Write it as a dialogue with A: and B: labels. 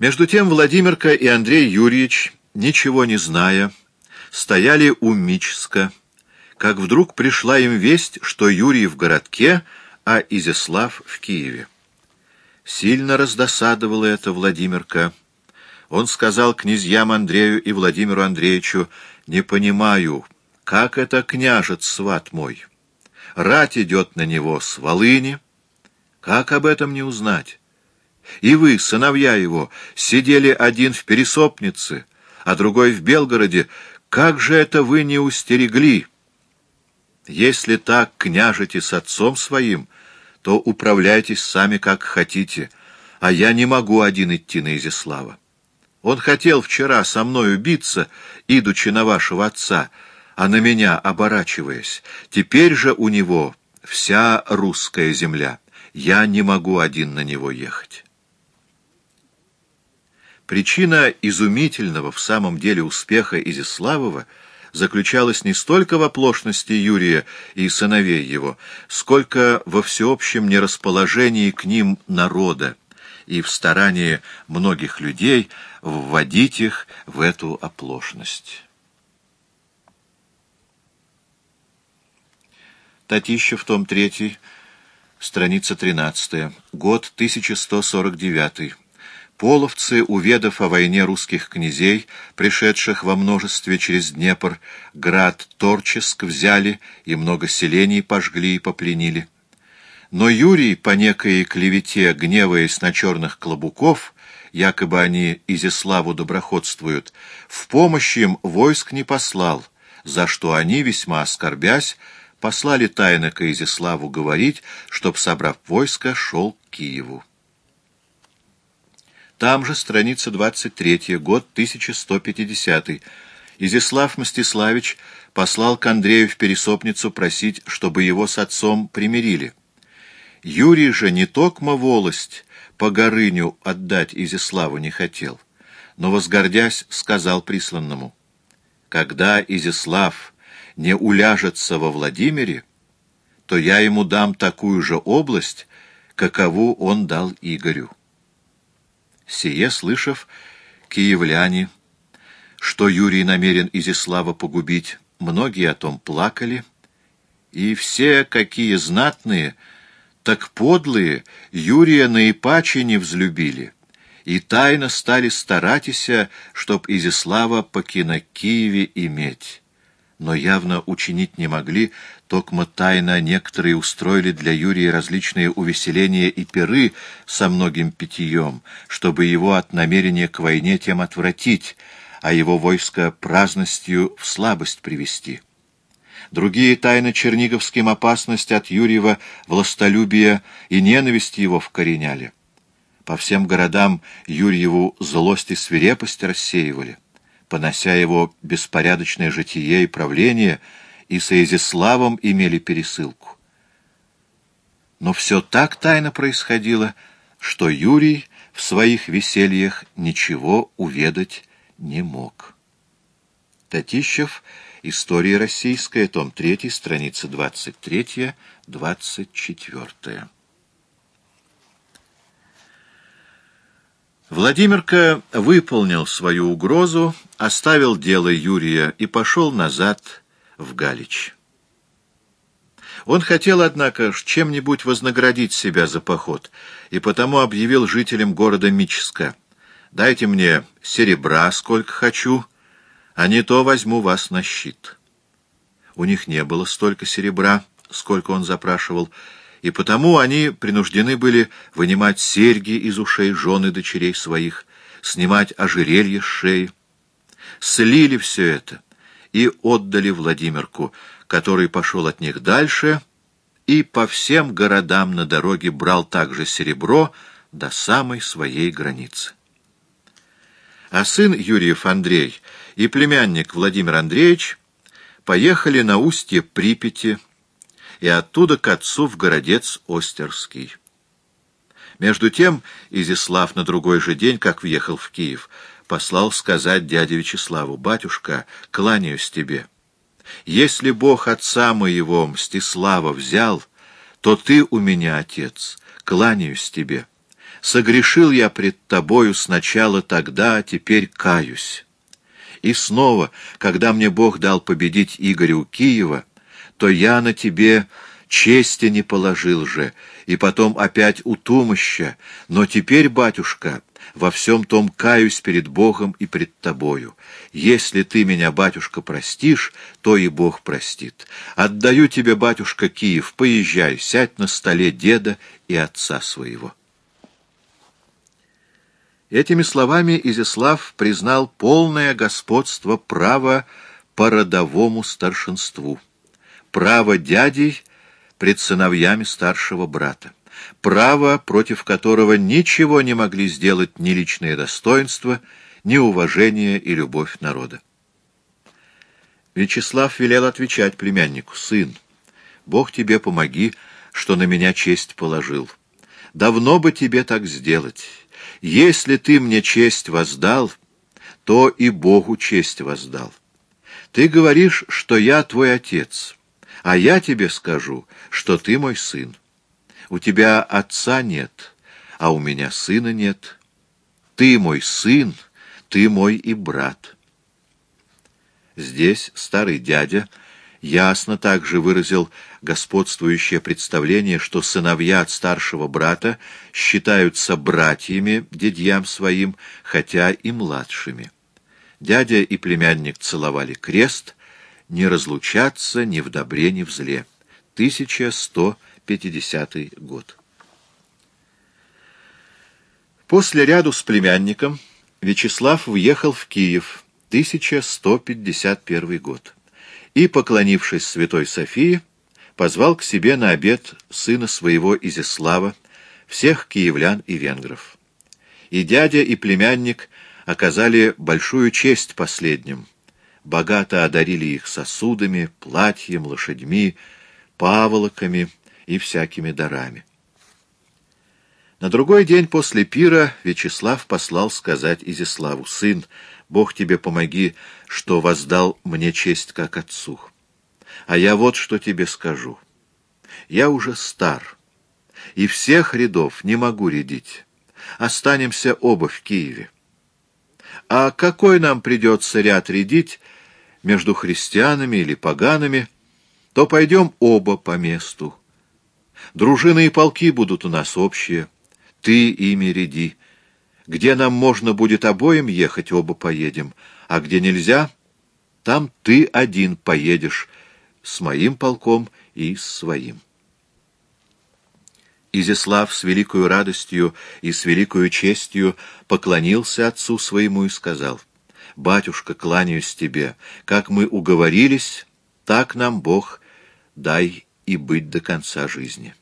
A: Между тем Владимирка и Андрей Юрьевич, ничего не зная, стояли у Мичска, как вдруг пришла им весть, что Юрий в городке, а Изяслав в Киеве. Сильно раздосадовало это Владимирка. Он сказал князьям Андрею и Владимиру Андреевичу, «Не понимаю, как это княжец, сват мой? Рать идет на него с Волыни. Как об этом не узнать? И вы, сыновья его, сидели один в Пересопнице, а другой в Белгороде. Как же это вы не устерегли? Если так княжите с отцом своим, то управляйтесь сами как хотите, а я не могу один идти на Изяслава. Он хотел вчера со мной убиться, идучи на вашего отца, а на меня оборачиваясь. Теперь же у него вся русская земля. Я не могу один на него ехать. Причина изумительного в самом деле успеха Изяславова заключалась не столько в оплошности Юрия и сыновей его, сколько во всеобщем нерасположении к ним народа и в старании многих людей вводить их в эту оплошность. Татищев, том 3, страница 13, год 1149. Половцы, уведав о войне русских князей, пришедших во множестве через Днепр, град Торческ взяли и много селений пожгли и попленили. Но Юрий, по некой клевете, гневаясь на черных клобуков, якобы они Изяславу доброходствуют, в помощь им войск не послал, за что они, весьма оскорбясь, послали тайно к Изяславу говорить, чтоб, собрав войско, шел к Киеву. Там же страница 23, год 1150. Изяслав Мстиславич послал к Андрею в Пересопницу просить, чтобы его с отцом примирили. Юрий же не токмо волость по горыню отдать Изяславу не хотел, но, возгордясь, сказал присланному, «Когда Изяслав не уляжется во Владимире, то я ему дам такую же область, какову он дал Игорю». Сие, слышав, киевляне, что Юрий намерен Изяслава погубить, многие о том плакали, и все, какие знатные, — так подлые Юрия наипаче не взлюбили, и тайно стали старатися, чтоб Изяслава покина Киеве иметь. Но явно учинить не могли, токмо тайно некоторые устроили для Юрия различные увеселения и пиры со многим питьем, чтобы его от намерения к войне тем отвратить, а его войско праздностью в слабость привести. Другие тайны Черниговским опасность от Юрьева властолюбия и ненависть его вкореняли. По всем городам Юрьеву злость и свирепость рассеивали, понося его беспорядочное житие и правление, и с Изяславом имели пересылку. Но все так тайно происходило, что Юрий в своих весельях ничего уведать не мог. Татищев — История российская, том 3, страница 23-24. Владимирка выполнил свою угрозу, оставил дело Юрия и пошел назад в Галич. Он хотел, однако, чем-нибудь вознаградить себя за поход, и потому объявил жителям города Мичска, «Дайте мне серебра, сколько хочу, а не то возьму вас на щит. У них не было столько серебра, сколько он запрашивал, и потому они принуждены были вынимать серьги из ушей жены дочерей своих, снимать ожерелье с шеи. Слили все это и отдали Владимирку, который пошел от них дальше и по всем городам на дороге брал также серебро до самой своей границы. А сын Юрьев Андрей — и племянник Владимир Андреевич поехали на устье Припяти и оттуда к отцу в городец Остерский. Между тем Изяслав на другой же день, как въехал в Киев, послал сказать дяде Вячеславу, «Батюшка, кланяюсь тебе. Если Бог отца моего Мстислава взял, то ты у меня, отец, кланяюсь тебе. Согрешил я пред тобою сначала тогда, а теперь каюсь. И снова, когда мне Бог дал победить Игоря у Киева, то я на тебе чести не положил же, и потом опять у но теперь, батюшка, во всем том каюсь перед Богом и пред тобою. Если ты меня, батюшка, простишь, то и Бог простит. Отдаю тебе, батюшка, Киев, поезжай, сядь на столе деда и отца своего». Этими словами Изяслав признал полное господство права по родовому старшинству, право дядей пред сыновьями старшего брата, право, против которого ничего не могли сделать ни личное достоинство, ни уважение и любовь народа. Вячеслав велел отвечать племяннику, «Сын, Бог тебе помоги, что на меня честь положил. Давно бы тебе так сделать». Если ты мне честь воздал, то и Богу честь воздал. Ты говоришь, что я твой отец, а я тебе скажу, что ты мой сын. У тебя отца нет, а у меня сына нет. Ты мой сын, ты мой и брат. Здесь старый дядя ясно также выразил господствующее представление, что сыновья от старшего брата считаются братьями дядьям своим, хотя и младшими. Дядя и племянник целовали крест, не разлучаться ни в добре, ни в зле. 1150 год. После ряду с племянником Вячеслав въехал в Киев, 1151 год и, поклонившись святой Софии, позвал к себе на обед сына своего Изяслава, всех киевлян и венгров. И дядя, и племянник оказали большую честь последним, богато одарили их сосудами, платьем, лошадьми, паволоками и всякими дарами. На другой день после пира Вячеслав послал сказать Изяславу, «Сын, Бог тебе помоги, что воздал мне честь как отцу. А я вот что тебе скажу. Я уже стар, и всех рядов не могу рядить. Останемся оба в Киеве. А какой нам придется ряд рядить между христианами или поганами, то пойдем оба по месту. Дружины и полки будут у нас общие. Ты ими ряди. Где нам можно будет обоим ехать, оба поедем, а где нельзя, там ты один поедешь с моим полком и с своим. Изяслав с великою радостью и с великою честью поклонился отцу своему и сказал, «Батюшка, кланяюсь тебе, как мы уговорились, так нам Бог дай и быть до конца жизни».